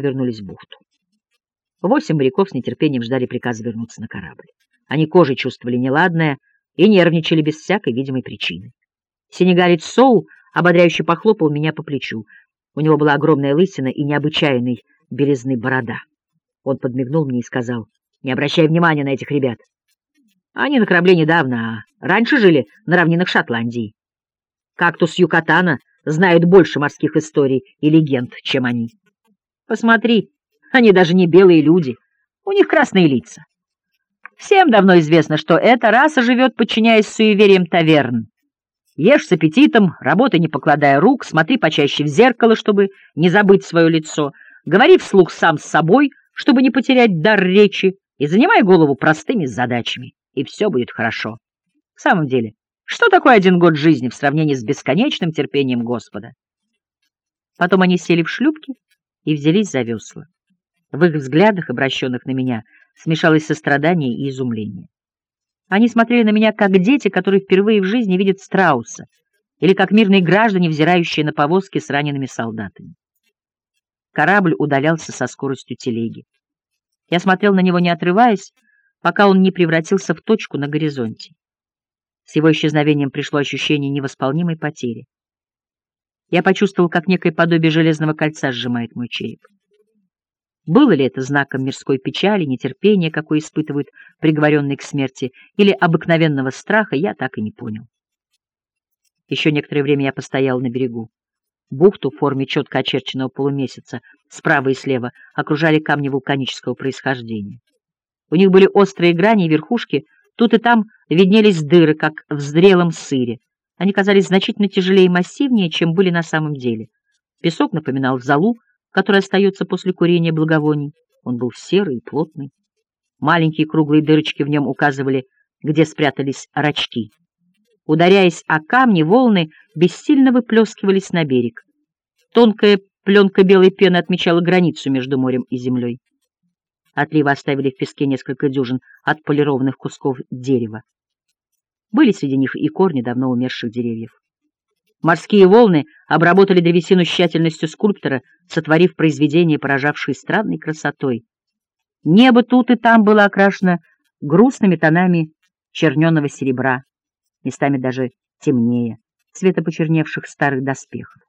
вернулись в бухту. Восемь моряков с нетерпением ждали приказа вернуться на корабль. Они кожей чувствовали неладное и нервничали без всякой видимой причины. Сенегалец Соу ободряюще похлопал меня по плечу. У него была огромная лысина и необычайной белизны борода. Он подмигнул мне и сказал, «Не обращай внимания на этих ребят. Они на корабле недавно, а раньше жили на равнинах Шотландии. Кактус Юкатана знает больше морских историй и легенд, чем они. Посмотри, они даже не белые люди, у них красные лица. Всем давно известно, что эта раса живет, подчиняясь суевериям таверн. Ешь с аппетитом, работай не покладая рук, смотри почаще в зеркало, чтобы не забыть свое лицо, говори вслух сам с собой, чтобы не потерять дар речи, и занимай голову простыми задачами, и все будет хорошо. В самом деле, что такое один год жизни в сравнении с бесконечным терпением Господа? Потом они сели в шлюпки и взялись за весла. В их взглядах, обращенных на меня, смешалось сострадание и изумление. Они смотрели на меня как дети, которые впервые в жизни видят страуса, или как мирные граждане, взирающие на повозки с ранеными солдатами. Корабль удалялся со скоростью телеги. Я смотрел на него, не отрываясь, пока он не превратился в точку на горизонте. С его исчезновением пришло ощущение невосполнимой потери. Я почувствовал, как некое подобие железного кольца сжимает мой череп. Было ли это знаком мирской печали, нетерпения, какой испытывают приговоренные к смерти, или обыкновенного страха, я так и не понял. Еще некоторое время я постоял на берегу. Бухту в форме четко очерченного полумесяца справа и слева окружали камни вулканического происхождения. У них были острые грани и верхушки, тут и там виднелись дыры, как в зрелом сыре. Они казались значительно тяжелее и массивнее, чем были на самом деле. Песок напоминал золу, который остается после курения благовоний. Он был серый и плотный. Маленькие круглые дырочки в нем указывали, где спрятались рачки. Ударяясь о камни, волны бессильно выплескивались на берег. Тонкая пленка белой пены отмечала границу между морем и землей. Отливы оставили в песке несколько дюжин отполированных кусков дерева. Были среди них и корни давно умерших деревьев. Морские волны обработали древесину тщательностью скульптора, сотворив произведение, поражавшее странной красотой. Небо тут и там было окрашено грустными тонами черненого серебра, местами даже темнее, цвета почерневших старых доспехов.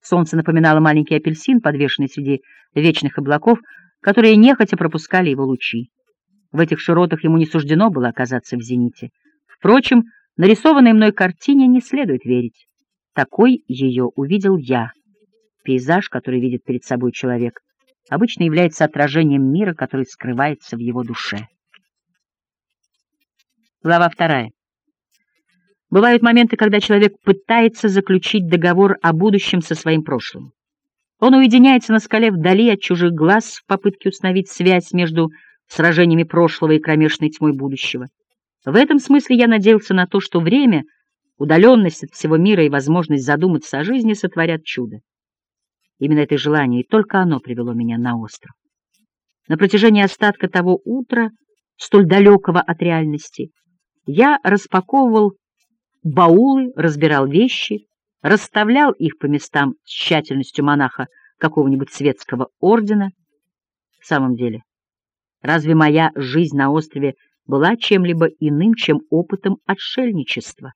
Солнце напоминало маленький апельсин, подвешенный среди вечных облаков, которые нехотя пропускали его лучи. В этих широтах ему не суждено было оказаться в зените. Впрочем, нарисованной мной картине не следует верить. Такой ее увидел я. Пейзаж, который видит перед собой человек, обычно является отражением мира, который скрывается в его душе. Глава вторая. Бывают моменты, когда человек пытается заключить договор о будущем со своим прошлым. Он уединяется на скале вдали от чужих глаз в попытке установить связь между сражениями прошлого и кромешной тьмой будущего. В этом смысле я надеялся на то, что время — Удаленность от всего мира и возможность задуматься о жизни сотворят чудо. Именно это желание, и только оно привело меня на остров. На протяжении остатка того утра, столь далекого от реальности, я распаковывал баулы, разбирал вещи, расставлял их по местам с тщательностью монаха какого-нибудь светского ордена. В самом деле, разве моя жизнь на острове была чем-либо иным, чем опытом отшельничества?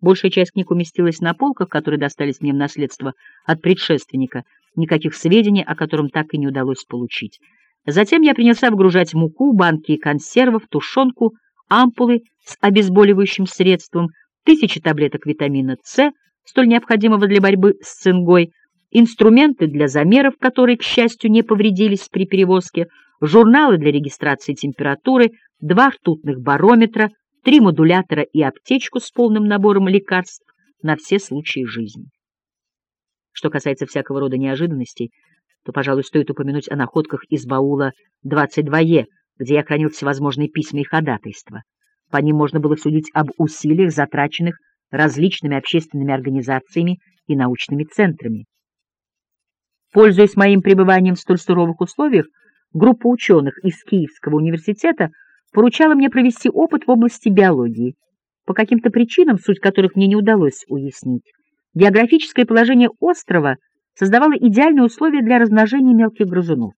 Большая часть книг уместилась на полках, которые достались мне в наследство от предшественника, никаких сведений, о котором так и не удалось получить. Затем я принялся вгружать муку, банки консервов, тушенку, ампулы с обезболивающим средством, тысячи таблеток витамина С, столь необходимого для борьбы с цингой, инструменты для замеров, которые, к счастью, не повредились при перевозке, журналы для регистрации температуры, два ртутных барометра, три модулятора и аптечку с полным набором лекарств на все случаи жизни. Что касается всякого рода неожиданностей, то, пожалуй, стоит упомянуть о находках из баула 22Е, где я хранил всевозможные письма и ходатайства. По ним можно было судить об усилиях, затраченных различными общественными организациями и научными центрами. Пользуясь моим пребыванием в столь суровых условиях, группа ученых из Киевского университета поручала мне провести опыт в области биологии, по каким-то причинам, суть которых мне не удалось уяснить. Географическое положение острова создавала идеальные условия для размножения мелких грызунов.